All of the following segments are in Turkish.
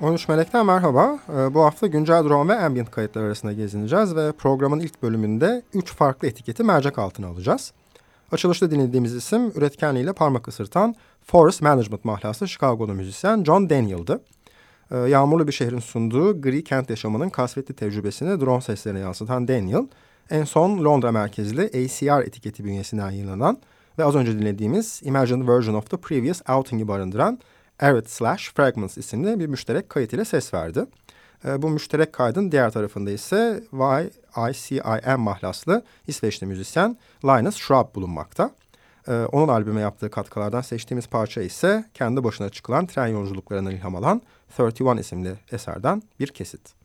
13 Melek'ten merhaba. Ee, bu hafta güncel drone ve ambient kayıtlar arasında gezineceğiz ve programın ilk bölümünde 3 farklı etiketi mercek altına alacağız. Açılışta dinlediğimiz isim üretkenliğiyle parmak ısırtan Forest Management mahlası Chicago'lu müzisyen John Daniel'dı. Ee, yağmurlu bir şehrin sunduğu gri kent yaşamının kasvetli tecrübesini drone seslerine yansıtan Daniel, en son Londra merkezli ACR etiketi bünyesinden yayınlanan ve az önce dinlediğimiz Imagined Version of the Previous Outing'i barındıran Arid Slash Fragments isimli bir müşterek kayıt ile ses verdi. E, bu müşterek kaydın diğer tarafında ise YICIM mahlaslı İsveçli müzisyen Linus Schraub bulunmakta. E, onun albüme yaptığı katkılardan seçtiğimiz parça ise kendi başına çıkılan tren yolculuklarına ilham alan 31 isimli eserden bir kesit.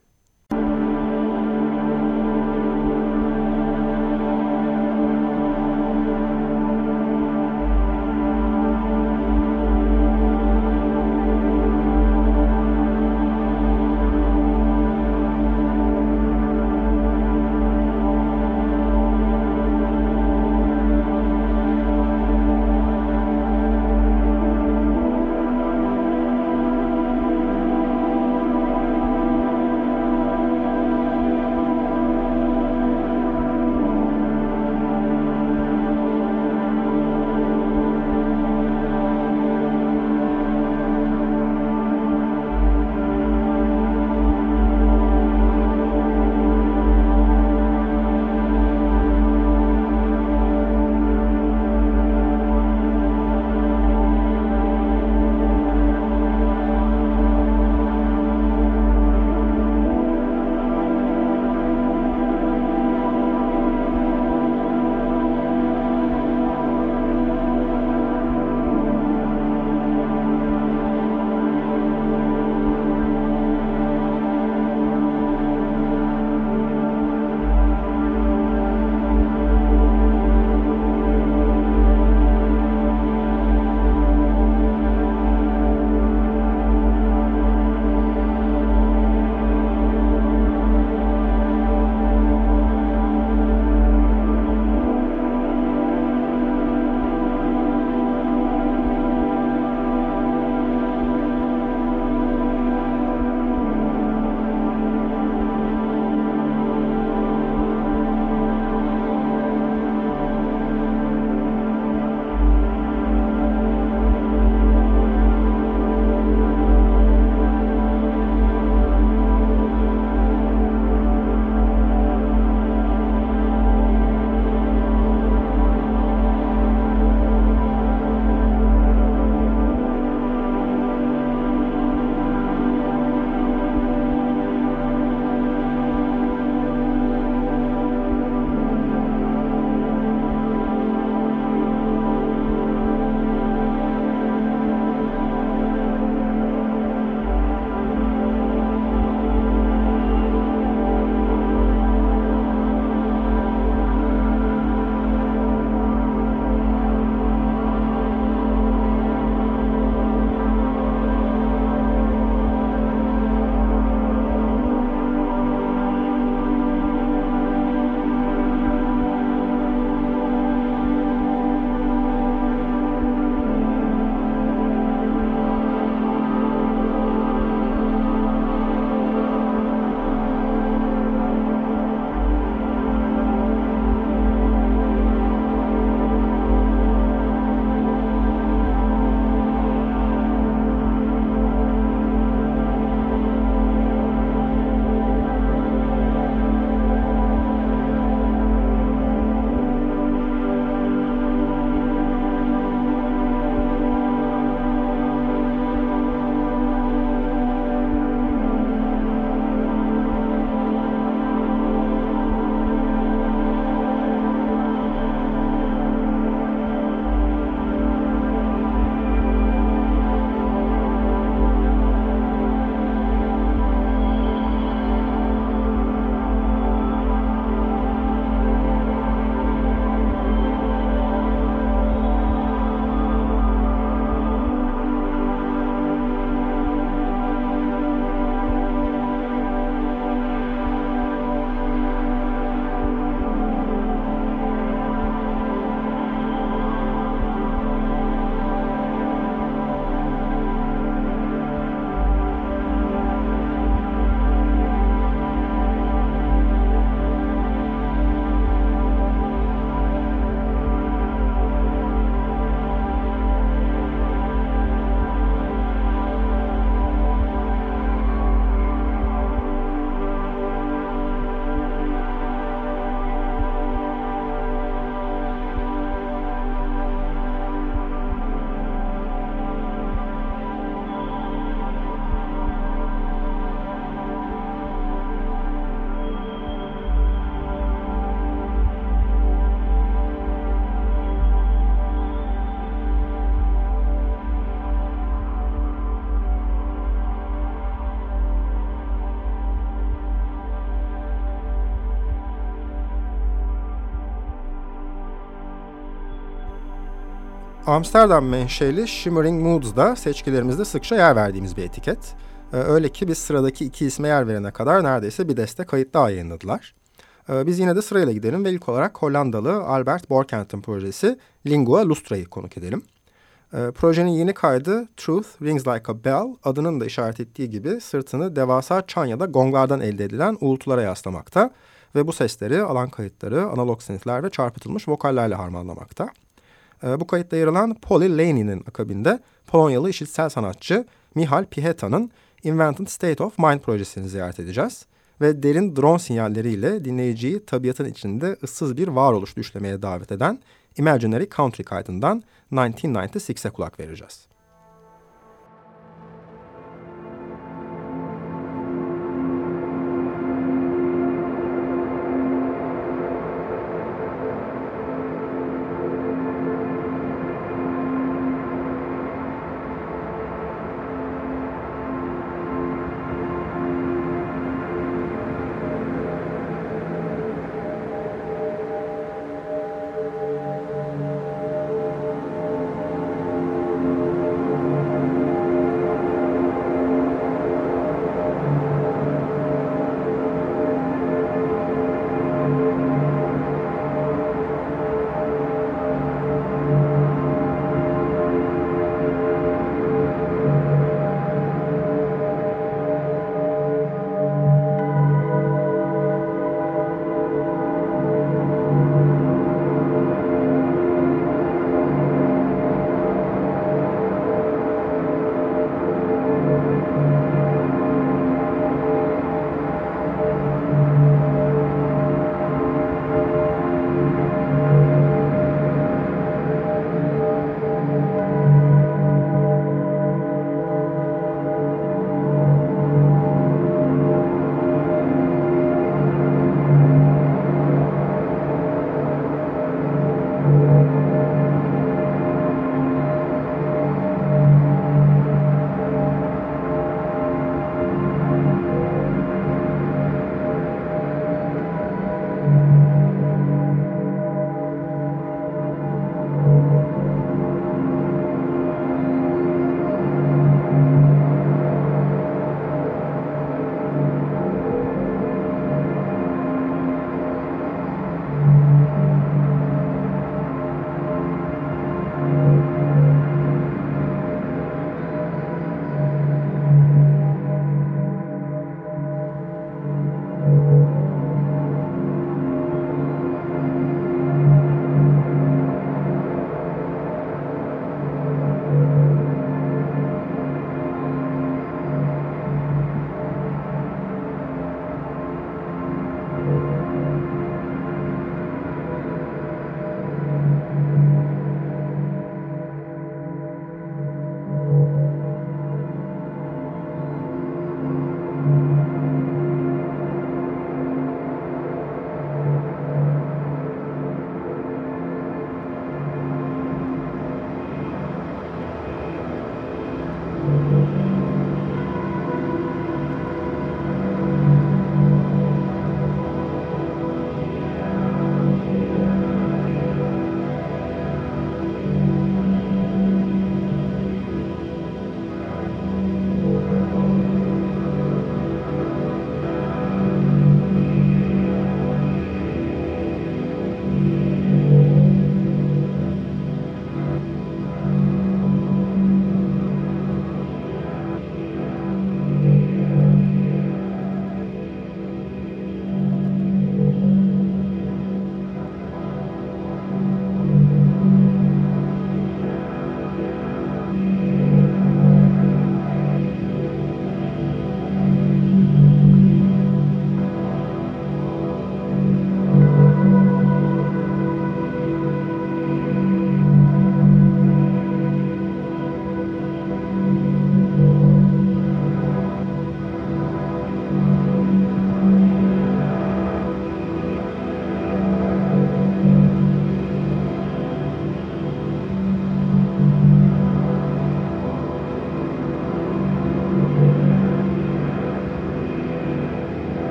Amsterdam menşeli Shimmering Moods da seçkilerimizde sıkça yer verdiğimiz bir etiket. Ee, öyle ki biz sıradaki iki isme yer verene kadar neredeyse bir deste kayıt daha yayınladılar. Ee, biz yine de sırayla gidelim ve ilk olarak Hollandalı Albert Borkent'in projesi Lingua Lustra'yı konuk edelim. Ee, projenin yeni kaydı Truth Rings Like a Bell adının da işaret ettiği gibi sırtını devasa çan ya da gonglardan elde edilen uğultulara yaslamakta ve bu sesleri alan kayıtları, analog synthler ve çarpıtılmış vokallerle harmanlamakta. Ee, bu kayıtta yer alan Polly Laney'nin akabinde Polonyalı işitsel sanatçı Mihal Piheta'nın Invented State of Mind projesini ziyaret edeceğiz. Ve derin drone sinyalleriyle dinleyiciyi tabiatın içinde ıssız bir varoluş düşlemeye davet eden Imaginary Country kaydından 1996'e kulak vereceğiz.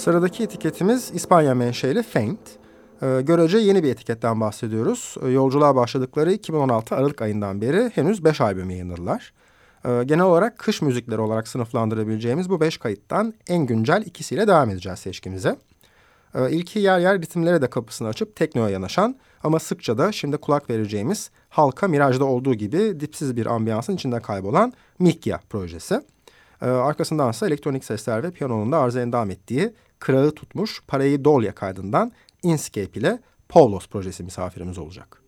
Sıradaki etiketimiz İspanya menşeli Faint. Ee, görece yeni bir etiketten bahsediyoruz. Ee, yolculuğa başladıkları 2016 Aralık ayından beri henüz 5 albüm yayınladılar. Ee, genel olarak kış müzikleri olarak sınıflandırabileceğimiz bu 5 kayıttan en güncel ikisiyle devam edeceğiz seçkimize. Ee, ilki yer yer ritimlere de kapısını açıp teknoya yanaşan ama sıkça da şimdi kulak vereceğimiz halka Mirage'da olduğu gibi dipsiz bir ambiyansın içinde kaybolan Mikya projesi. Ee, arkasındansa elektronik sesler ve piyanonun da arıza endam ettiği kırağı tutmuş Parayı Dolya kaydından Inscape ile Paulos projesi misafirimiz olacak.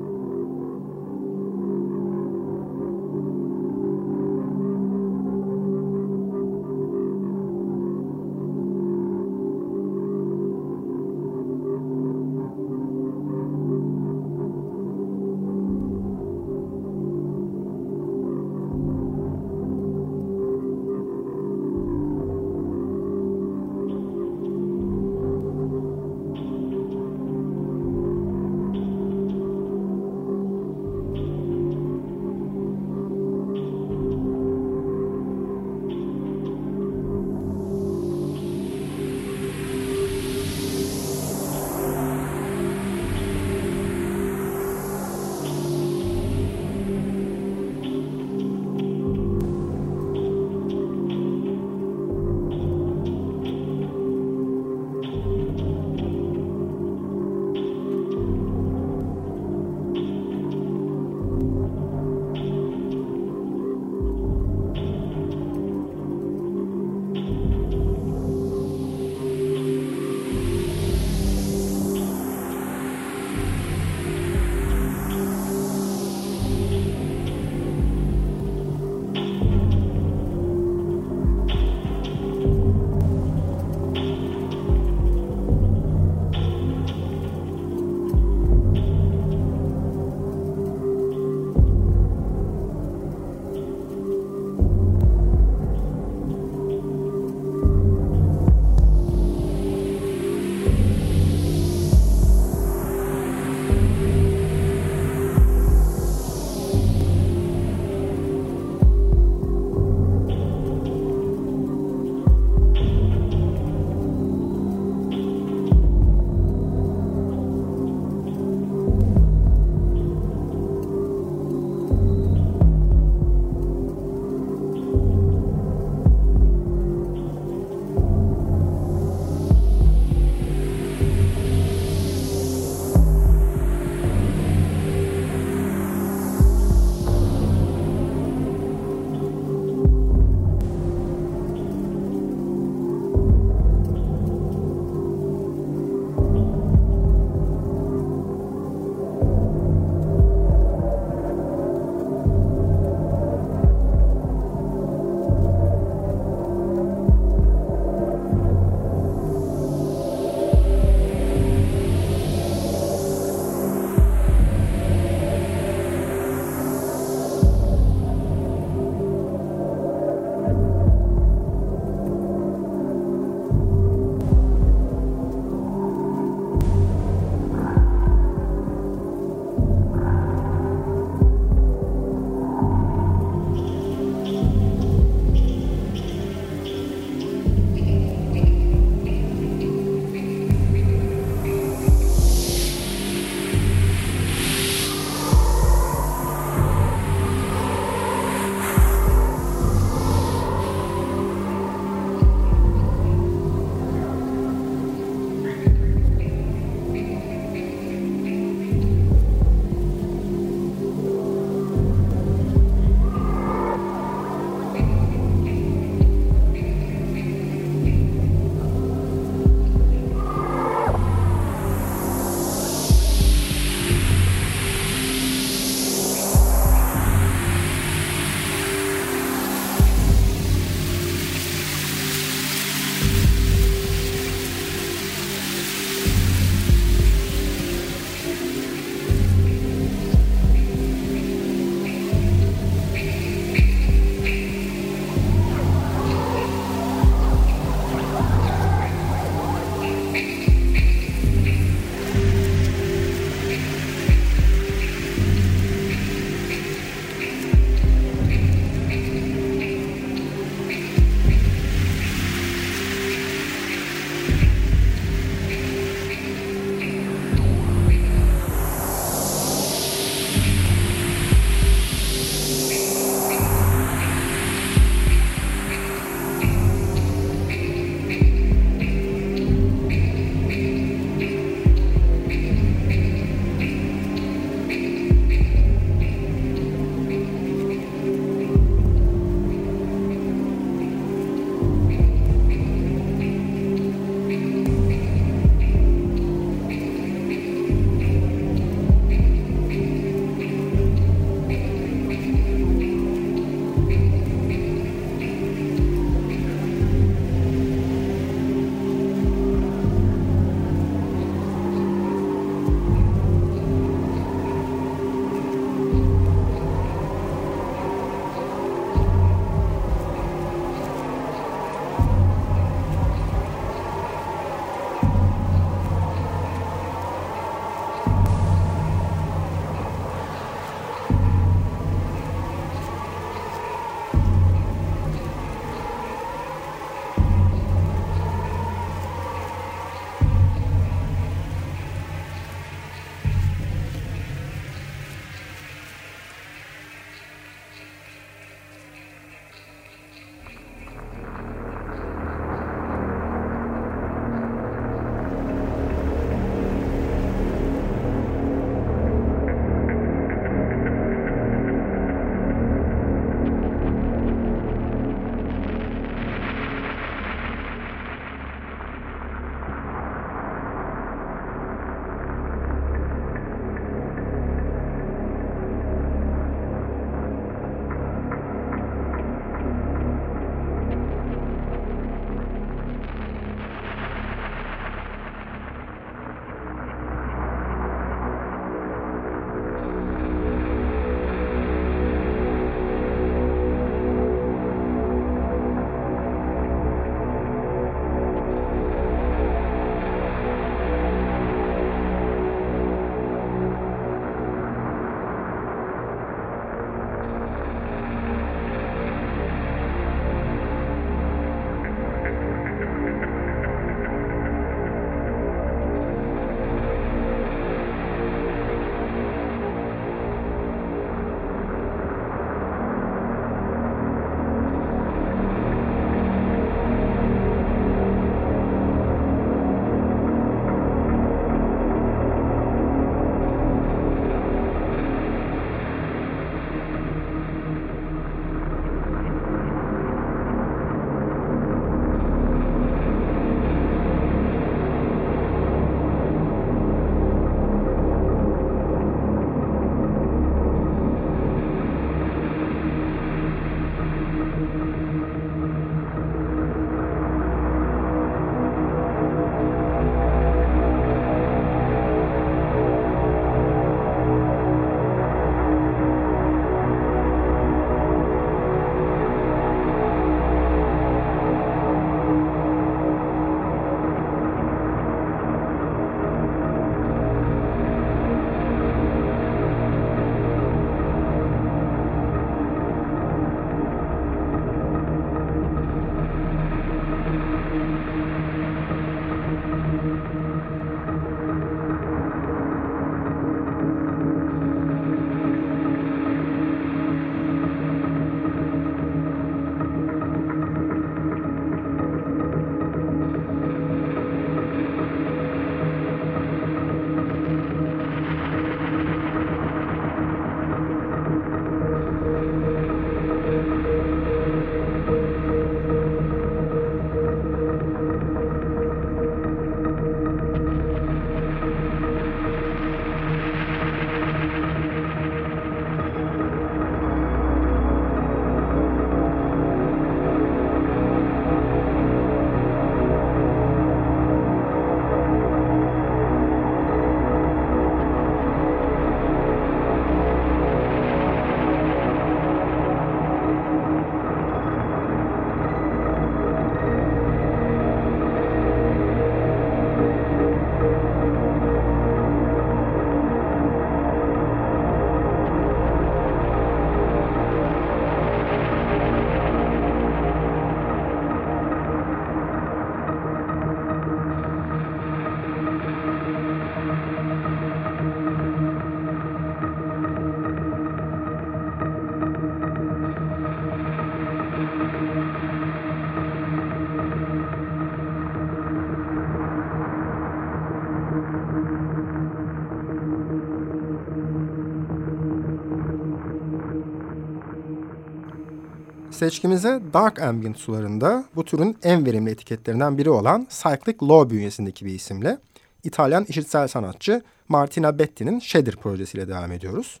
Seçkimize Dark Ambient sularında bu türün en verimli etiketlerinden biri olan Cyclic Low bünyesindeki bir isimle İtalyan işitsel sanatçı Martina Betti'nin Shader projesiyle devam ediyoruz.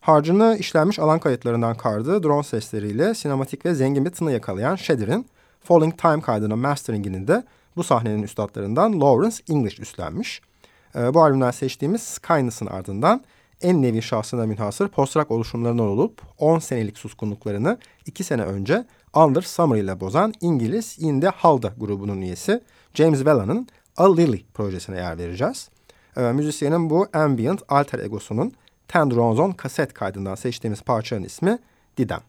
Harcını işlenmiş alan kayıtlarından kardığı drone sesleriyle sinematik ve zengin bir tını yakalayan Shader'in Falling Time kaydının masteringini de bu sahnenin üstadlarından Lawrence English üstlenmiş. Ee, bu albümden seçtiğimiz Skyness'ın ardından en nevi şahsına münhasır post-rock oluşumlarından olup 10 senelik suskunluklarını 2 sene önce Under Summer ile bozan İngiliz In The Halda grubunun üyesi James Vella'nın A Lily projesine yer vereceğiz. Ee, müzisyenin bu ambient alter egosunun Tendronzon kaset kaydından seçtiğimiz parçanın ismi Didem.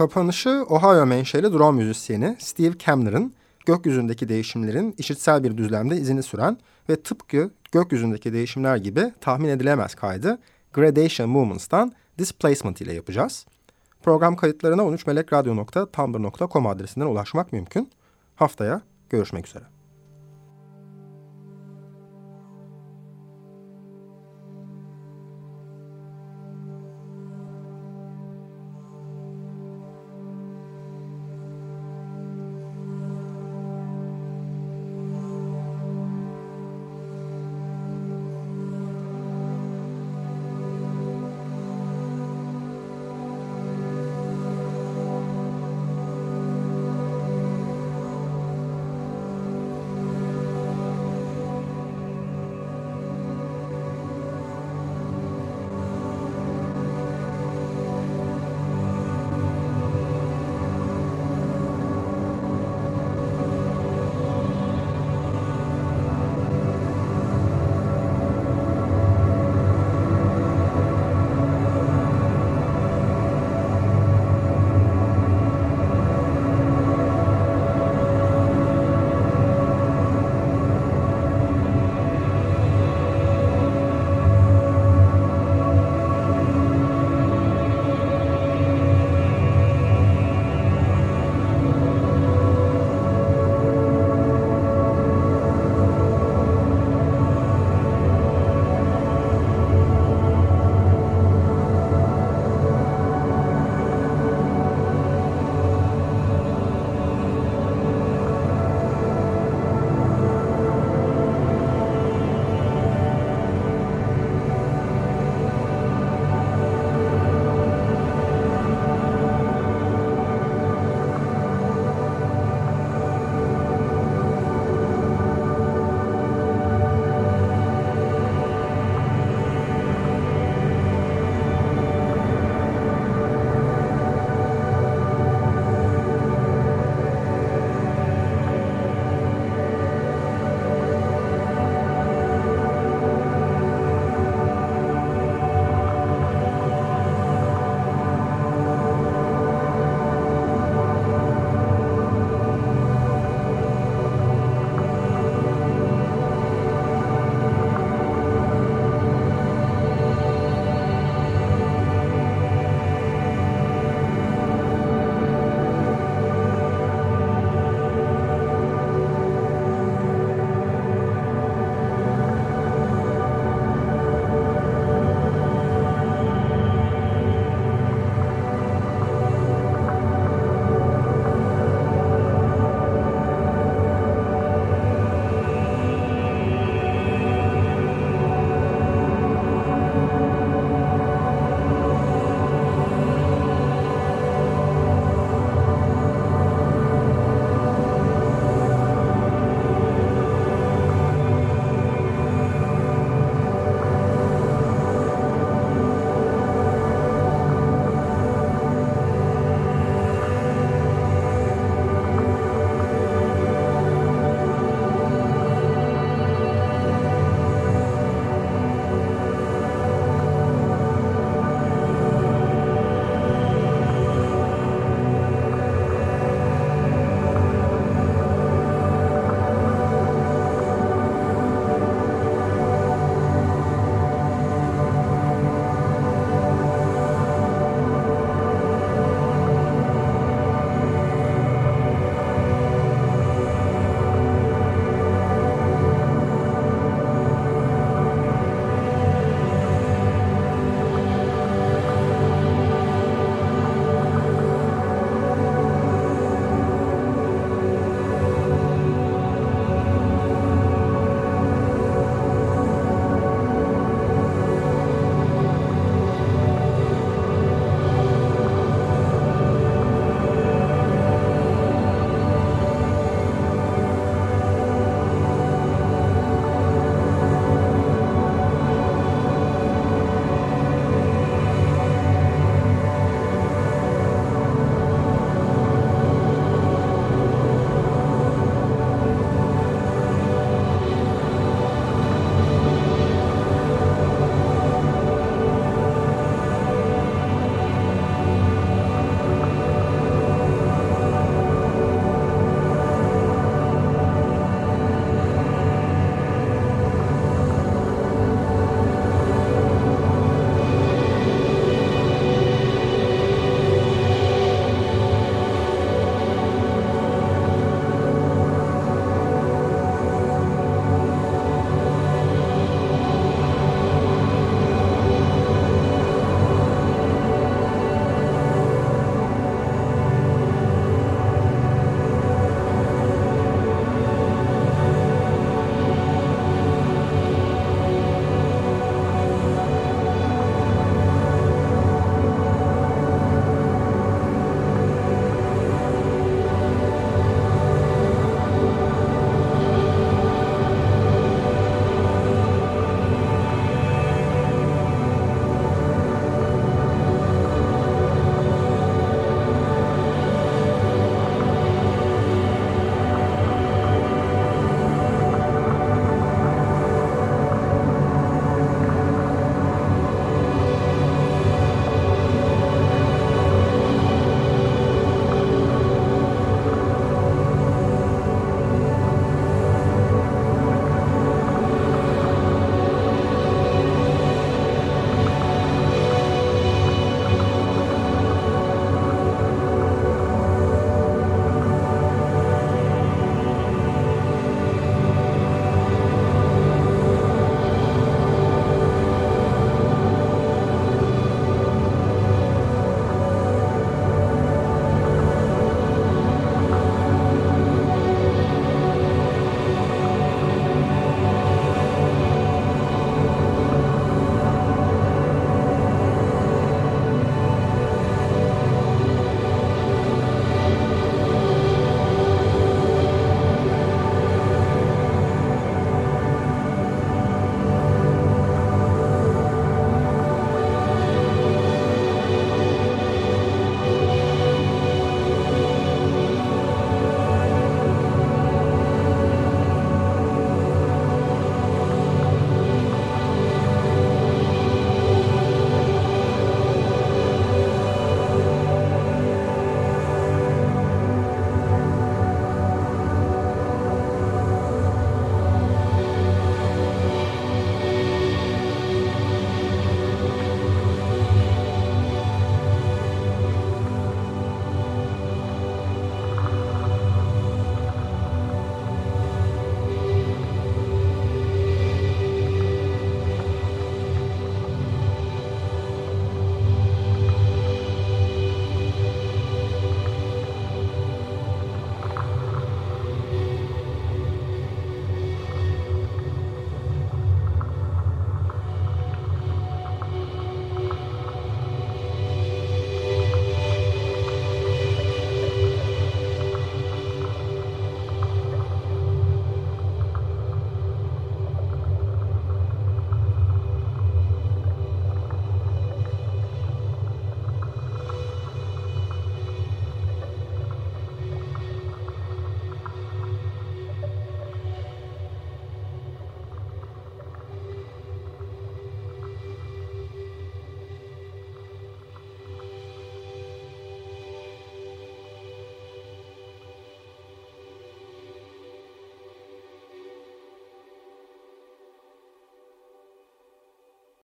Kapanışı Ohio menşeli drone müzisyeni Steve Kamner'ın gökyüzündeki değişimlerin işitsel bir düzlemde izini süren ve tıpkı gökyüzündeki değişimler gibi tahmin edilemez kaydı Gradation Movements'tan Displacement ile yapacağız. Program kayıtlarına 13melekradyo.tumblr.com adresinden ulaşmak mümkün. Haftaya görüşmek üzere.